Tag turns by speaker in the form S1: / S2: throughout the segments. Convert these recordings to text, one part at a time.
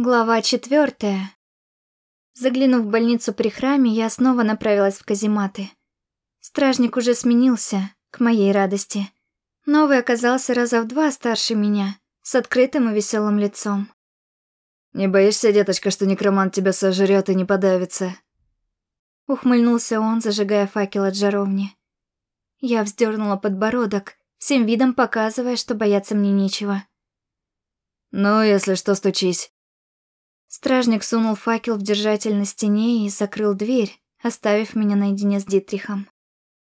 S1: Глава четвертая. Заглянув в больницу при храме, я снова направилась в казематы. Стражник уже сменился, к моей радости. Новый оказался раза в два старше меня, с открытым и веселым лицом.
S2: «Не боишься, деточка, что некромант тебя сожрет и не подавится?»
S1: Ухмыльнулся он, зажигая факел от жаровни. Я вздернула подбородок, всем видом показывая, что бояться мне нечего.
S2: «Ну, если что, стучись».
S1: Стражник сунул факел в держатель на стене и закрыл дверь, оставив меня наедине с Дитрихом.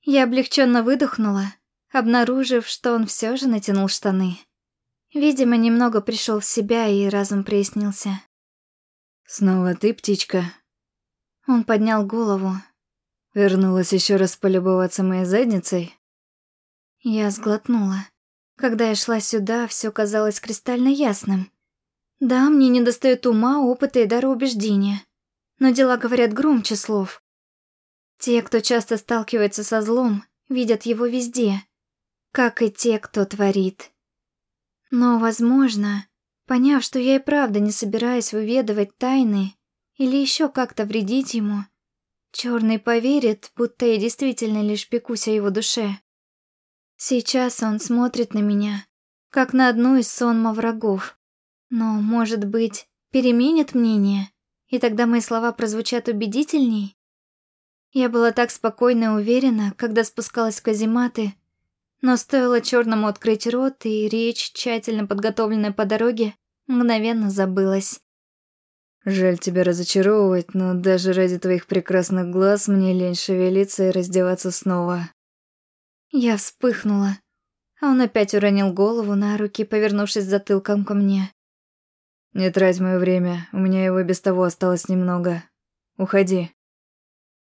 S1: Я облегченно выдохнула, обнаружив, что он все же натянул штаны. Видимо, немного пришел в себя и разум прояснился.
S2: «Снова ты, птичка?»
S1: Он поднял голову.
S2: «Вернулась еще раз полюбоваться моей задницей?»
S1: Я сглотнула. Когда я шла сюда, все казалось кристально ясным. Да, мне недостает ума, опыта и дара убеждения. Но дела говорят громче слов. Те, кто часто сталкивается со злом, видят его везде, как и те, кто творит. Но, возможно, поняв, что я и правда не собираюсь выведывать тайны или еще как-то вредить ему, Черный поверит, будто я действительно лишь пекусь о его душе. Сейчас он смотрит на меня, как на одну из сонма врагов. Но, может быть, переменит мнение, и тогда мои слова прозвучат убедительней? Я была так спокойна и уверена, когда спускалась в казематы, но стоило черному открыть рот, и речь, тщательно подготовленная по дороге, мгновенно забылась.
S2: «Жаль тебя разочаровывать, но даже ради твоих прекрасных глаз мне лень шевелиться и раздеваться снова».
S1: Я вспыхнула, а он опять уронил голову на руки, повернувшись затылком ко мне.
S2: «Не трать мое время, у меня его без того осталось немного. Уходи».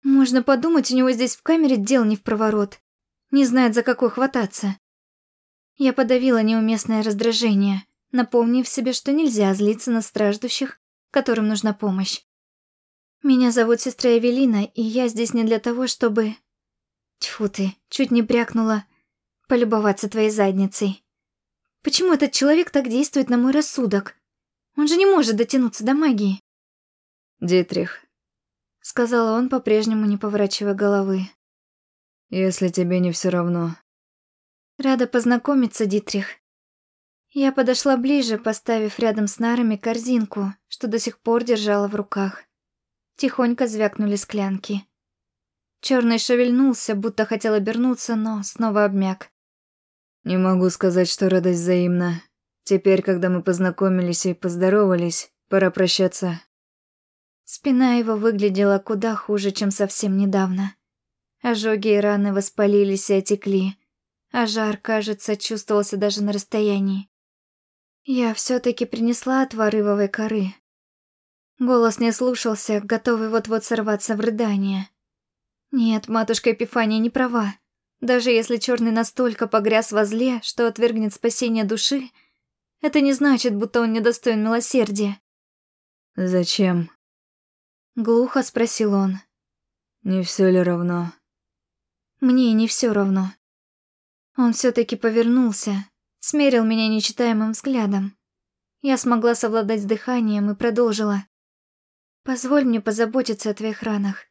S1: Можно подумать, у него здесь в камере дел не в проворот. Не знает, за какой хвататься. Я подавила неуместное раздражение, напомнив себе, что нельзя злиться на страждущих, которым нужна помощь. Меня зовут сестра Эвелина, и я здесь не для того, чтобы... Тьфу ты, чуть не брякнула полюбоваться твоей задницей. Почему этот человек так действует на мой рассудок? Он же не может дотянуться до магии.
S2: Дитрих,
S1: сказал он, по-прежнему не поворачивая головы.
S2: Если тебе не все равно.
S1: Рада познакомиться, Дитрих. Я подошла ближе, поставив рядом с нарами корзинку, что до сих пор держала в руках. Тихонько звякнули склянки. Черный шевельнулся, будто хотел обернуться, но снова обмяк.
S2: Не могу сказать, что радость взаимна. Теперь, когда мы познакомились и поздоровались, пора прощаться.
S1: Спина его выглядела куда хуже, чем совсем недавно. Ожоги и раны воспалились и отекли, а жар, кажется, чувствовался даже на расстоянии. Я все таки принесла отвар ивовой коры. Голос не слушался, готовый вот-вот сорваться в рыдание. Нет, матушка Эпифания не права. Даже если черный настолько погряз во зле, что отвергнет спасение души, это не значит, будто он недостоин милосердия.
S2: «Зачем?»
S1: Глухо спросил он.
S2: «Не все ли равно?»
S1: Мне не все равно. Он все таки повернулся, смерил меня нечитаемым взглядом. Я смогла совладать с дыханием и продолжила. «Позволь мне позаботиться о твоих ранах.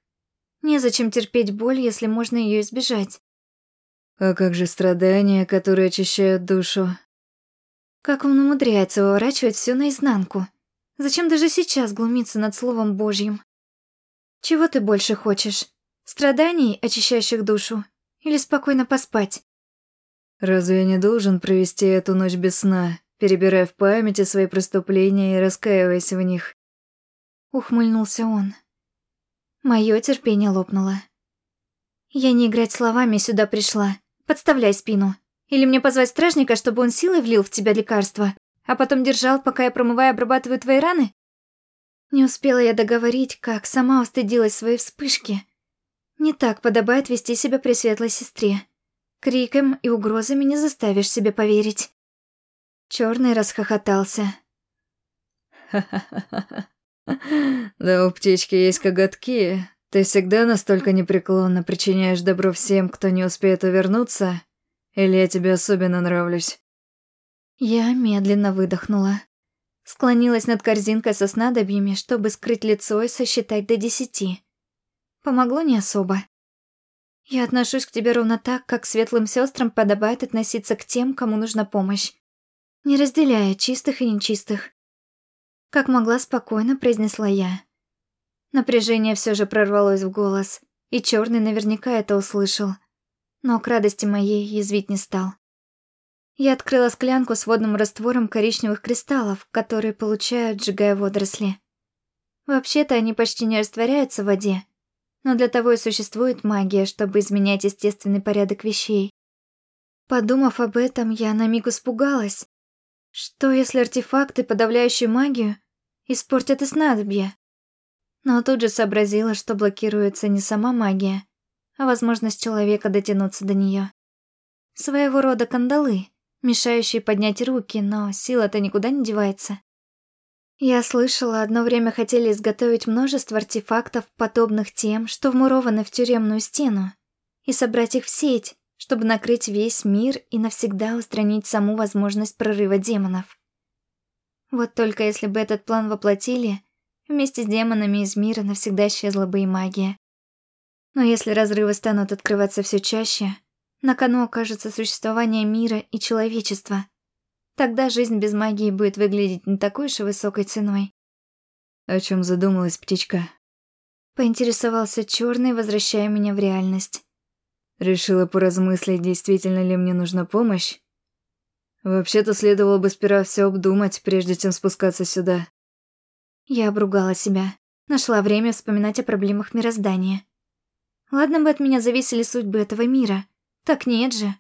S1: Незачем терпеть боль, если можно ее избежать».
S2: «А как же страдания, которые очищают душу?»
S1: Как он умудряется выворачивать все наизнанку? Зачем даже сейчас глумиться над Словом Божьим? Чего ты больше хочешь? Страданий, очищающих душу? Или спокойно поспать?
S2: Разве я не должен провести эту ночь без сна, перебирая в памяти свои преступления и раскаиваясь в них?
S1: Ухмыльнулся он. Мое терпение лопнуло. Я не играть словами сюда пришла. Подставляй спину. Или мне позвать стражника, чтобы он силой влил в тебя лекарство, а потом держал, пока я промываю и обрабатываю твои раны? Не успела я договорить, как сама устыдилась своей вспышки. Не так подобает вести себя при светлой сестре. Криком и угрозами не заставишь себе поверить. Черный расхохотался.
S2: «Ха-ха-ха! Да у птички есть коготки. Ты всегда настолько непреклонно причиняешь добро всем, кто не успеет увернуться? Или я тебе особенно нравлюсь?»
S1: Я медленно выдохнула. Склонилась над корзинкой со снадобьями, чтобы скрыть лицо и сосчитать до десяти. Помогло не особо. Я отношусь к тебе ровно так, как светлым сестрам подобает относиться к тем, кому нужна помощь, не разделяя чистых и нечистых. Как могла, спокойно произнесла я. Напряжение все же прорвалось в голос, и черный наверняка это услышал. Но к радости моей язвить не стал. Я открыла склянку с водным раствором коричневых кристаллов, которые получают, сжигая водоросли. Вообще-то они почти не растворяются в воде, но для того и существует магия, чтобы изменять естественный порядок вещей. Подумав об этом, я на миг испугалась. Что, если артефакты, подавляющие магию, испортят и снадобье? Но тут же сообразила, что блокируется не сама магия, а возможность человека дотянуться до нее. Своего рода кандалы, мешающие поднять руки, но сила-то никуда не девается. Я слышала, одно время хотели изготовить множество артефактов, подобных тем, что вмурованы в тюремную стену, и собрать их в сеть, чтобы накрыть весь мир и навсегда устранить саму возможность прорыва демонов. Вот только если бы этот план воплотили, вместе с демонами из мира навсегда исчезла бы и магия. Но если разрывы станут открываться все чаще, на кону окажется существование мира и человечества — Тогда жизнь без магии будет выглядеть не такой уж и высокой ценой.
S2: О чем задумалась птичка?
S1: Поинтересовался черный, возвращая меня в реальность.
S2: Решила поразмыслить, действительно ли мне нужна помощь? Вообще-то следовало бы сперва все обдумать, прежде чем спускаться сюда.
S1: Я обругала себя. Нашла время вспоминать о проблемах мироздания. Ладно бы от меня зависели судьбы этого мира. Так нет же.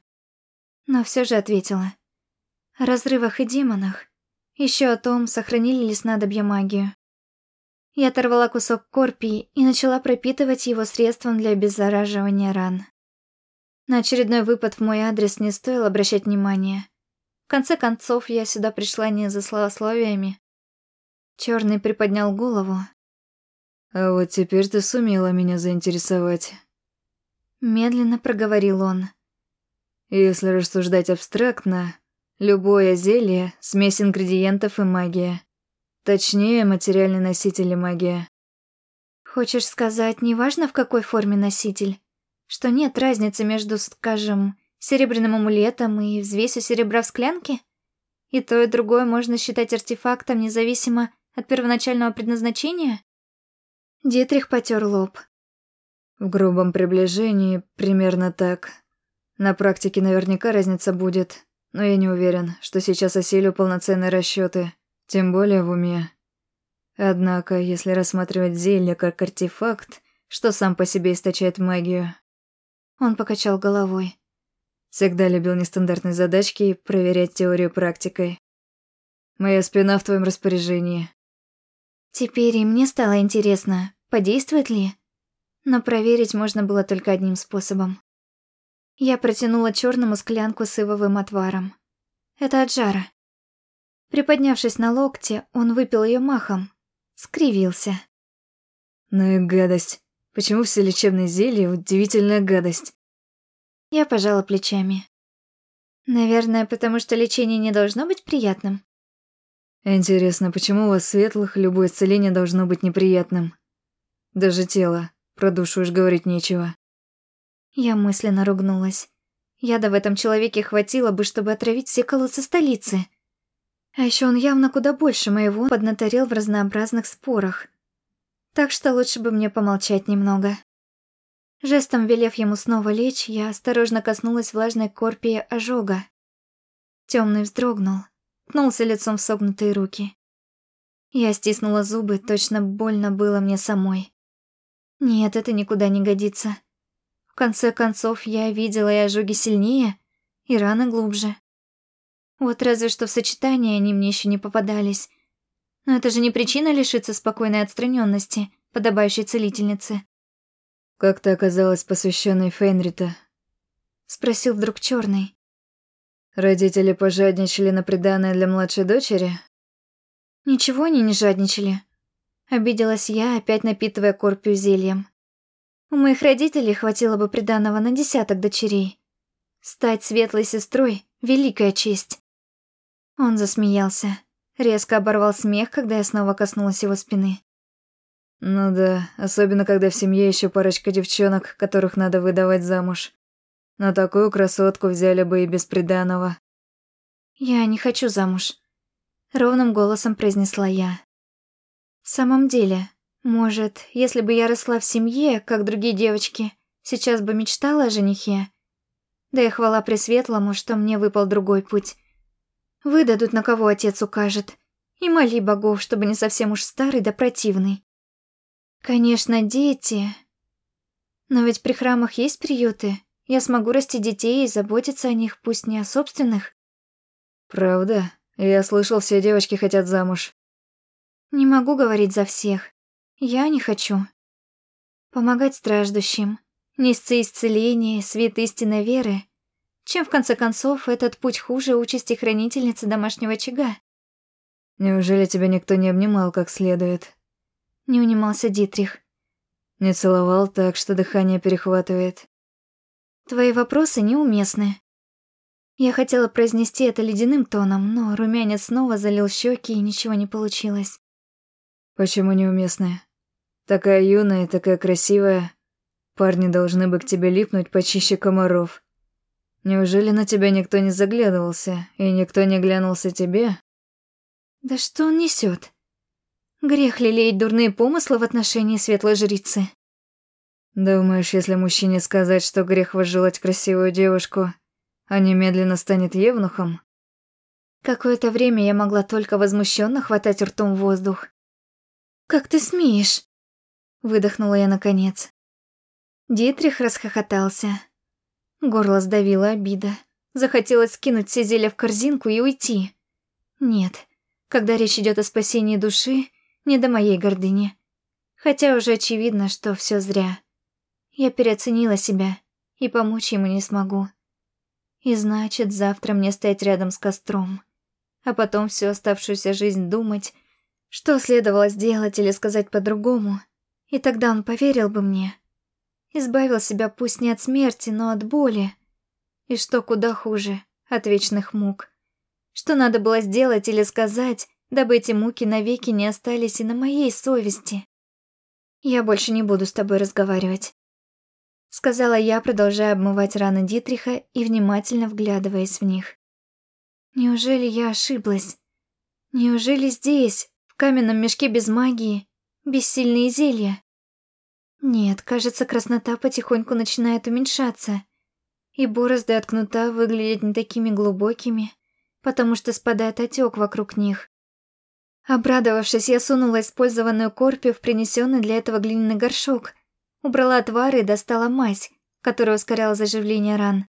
S1: Но все же ответила о разрывах и демонах, еще о том, сохранили ли снадобья магию. Я оторвала кусок корпии и начала пропитывать его средством для обеззараживания ран. На очередной выпад в мой адрес не стоило обращать внимания. В конце концов, я сюда пришла не за словословиями. Черный приподнял голову.
S2: «А вот теперь ты сумела меня заинтересовать».
S1: Медленно проговорил он.
S2: «Если рассуждать абстрактно, Любое зелье — смесь ингредиентов и магия. Точнее, материальный носитель и магия.
S1: Хочешь сказать, неважно в какой форме носитель? Что нет разницы между, скажем, серебряным амулетом и взвесью серебра в склянке? И то, и другое можно считать артефактом независимо от первоначального предназначения? Дитрих потер лоб.
S2: В грубом приближении примерно так. На практике наверняка разница будет, но я не уверен, что сейчас осилю полноценные расчеты, тем более в уме. Однако, если рассматривать зелье как артефакт, что сам по себе источает магию...
S1: Он покачал головой.
S2: Всегда любил нестандартные задачки и проверять теорию практикой. Моя спина в твоем распоряжении.
S1: Теперь и мне стало интересно, подействует ли? Но проверить можно было только одним способом. Я протянула черному склянку с ивовым отваром. Это от жара. Приподнявшись на локте, он выпил ее махом. Скривился.
S2: Ну и гадость. Почему все лечебные зелья — удивительная гадость?
S1: Я пожала плечами. Наверное, потому что лечение не должно быть приятным.
S2: Интересно, почему у вас светлых любое исцеление должно быть неприятным? Даже тело, про душу уж говорить нечего.
S1: Я мысленно ругнулась. Яда в этом человеке хватило бы, чтобы отравить все колодцы столицы. А еще он явно куда больше моего поднаторел в разнообразных спорах. Так что лучше бы мне помолчать немного. Жестом велев ему снова лечь, я осторожно коснулась влажной корпии ожога. Темный вздрогнул, ткнулся лицом в согнутые руки. Я стиснула зубы, точно больно было мне самой. Нет, это никуда не годится конце концов, я видела и ожоги сильнее, и раны глубже. Вот разве что в сочетании они мне еще не попадались. Но это же не причина лишиться спокойной отстраненности, подобающей целительнице.
S2: «Как ты оказалась посвященной Фейнрита?»
S1: Спросил вдруг черный.
S2: «Родители пожадничали на приданное для младшей дочери?»
S1: «Ничего они не жадничали». Обиделась я, опять напитывая корпию зельем. У моих родителей хватило бы приданого на десяток дочерей. Стать светлой сестрой — великая честь. Он засмеялся. Резко оборвал смех, когда я снова коснулась его спины.
S2: Ну да, особенно когда в семье еще парочка девчонок, которых надо выдавать замуж. Но такую красотку взяли бы и без приданого.
S1: Я не хочу замуж. Ровным голосом произнесла я. В самом деле, может, если бы я росла в семье, как другие девочки, сейчас бы мечтала о женихе. Да и хвала Пресветлому, что мне выпал другой путь. Выдадут, на кого отец укажет. И моли богов, чтобы не совсем уж старый да противный. Конечно, дети. Но ведь при храмах есть приюты. Я смогу расти детей и заботиться о них, пусть не о собственных.
S2: Правда? Я слышал, все девочки хотят замуж.
S1: Не могу говорить за всех. Я не хочу. Помогать страждущим, нести исцеление, свет истинной веры. Чем, в конце концов, этот путь хуже участи хранительницы домашнего очага?
S2: Неужели тебя никто не обнимал как следует?
S1: Не унимался Дитрих.
S2: Не целовал так, что дыхание перехватывает.
S1: Твои вопросы неуместны. Я хотела произнести это ледяным тоном, но румянец снова залил щеки, и ничего не получилось.
S2: Почему неуместная? Такая юная, такая красивая. Парни должны бы к тебе липнуть почище комаров. Неужели на тебя никто не заглядывался, и никто не глянулся тебе?
S1: Да что он несет? Грех лелеять дурные помыслы в отношении светлой жрицы.
S2: Думаешь, если мужчине сказать, что грех возжелать красивую девушку, а немедленно станет евнухом?
S1: Какое-то время я могла только возмущенно хватать ртом воздух. «Как ты смеешь?» Выдохнула я наконец. Дитрих расхохотался. Горло сдавило обида. Захотелось скинуть все зелья в корзинку и уйти. Нет, когда речь идет о спасении души, не до моей гордыни. Хотя уже очевидно, что все зря. Я переоценила себя и помочь ему не смогу. И значит, завтра мне стоять рядом с костром. А потом всю оставшуюся жизнь думать, что следовало сделать или сказать по-другому. И тогда он поверил бы мне. Избавил себя пусть не от смерти, но от боли. И что куда хуже, от вечных мук. Что надо было сделать или сказать, дабы эти муки навеки не остались и на моей совести. «Я больше не буду с тобой разговаривать», — сказала я, продолжая обмывать раны Дитриха и внимательно вглядываясь в них. «Неужели я ошиблась? Неужели здесь, в каменном мешке без магии, бессильные зелья?» Нет, кажется, краснота потихоньку начинает уменьшаться, и борозды от кнута выглядят не такими глубокими, потому что спадает отек вокруг них. Обрадовавшись, я сунула использованную корпию в принесенный для этого глиняный горшок, убрала отвары и достала мазь, которая ускоряла заживление ран.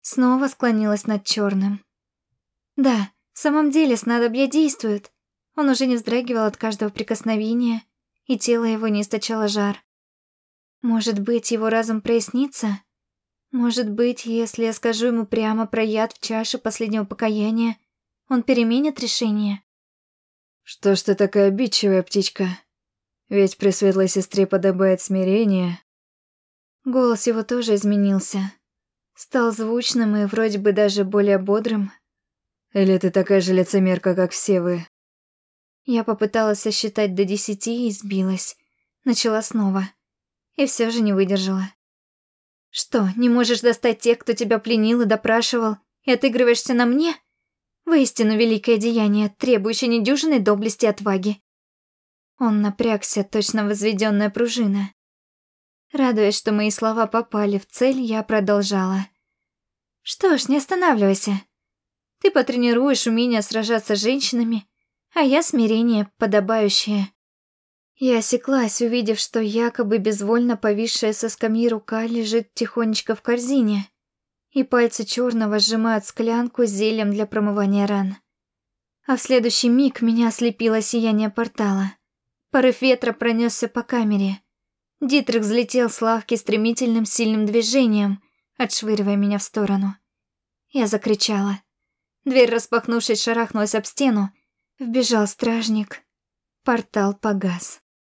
S1: Снова склонилась над черным. Да, в самом деле снадобье действует. Он уже не вздрагивал от каждого прикосновения, и тело его не источало жар. Может быть, его разум прояснится? Может быть, если я скажу ему прямо про яд в чаше последнего покаяния, он переменит решение?
S2: Что ж ты такая обидчивая, птичка? Ведь при светлой сестре подобает смирение.
S1: Голос его тоже изменился. Стал звучным и вроде бы даже более бодрым.
S2: Или ты такая же лицемерка, как все вы?
S1: Я попыталась сосчитать до десяти и сбилась. Начала снова и все же не выдержала. «Что, не можешь достать тех, кто тебя пленил и допрашивал, и отыгрываешься на мне? Воистину великое деяние, требующее недюжинной доблести и отваги». Он напрягся, точно возведенная пружина. Радуясь, что мои слова попали в цель, я продолжала. «Что ж, не останавливайся. Ты потренируешь умение сражаться с женщинами, а я смирение, подобающее. Я осеклась, увидев, что якобы безвольно повисшая со скамьи рука лежит тихонечко в корзине, и пальцы черного сжимают склянку с зельем для промывания ран. А в следующий миг меня ослепило сияние портала. Порыв ветра пронесся по камере. Дитрих взлетел с лавки стремительным сильным движением, отшвыривая меня в сторону. Я закричала. Дверь, распахнувшись, шарахнулась об стену. Вбежал стражник. Портал погас.